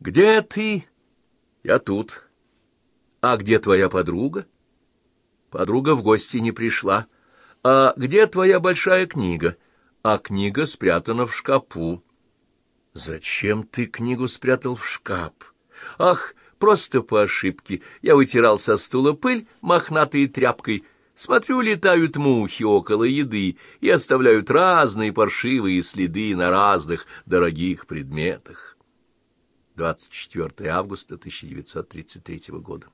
Где ты? Я тут. А где твоя подруга? Подруга в гости не пришла. А где твоя большая книга? А книга спрятана в шкапу. Зачем ты книгу спрятал в шкаф? Ах, просто по ошибке. Я вытирал со стула пыль мохнатой тряпкой. Смотрю, летают мухи около еды и оставляют разные паршивые следы на разных дорогих предметах. 24 августа 1933 года.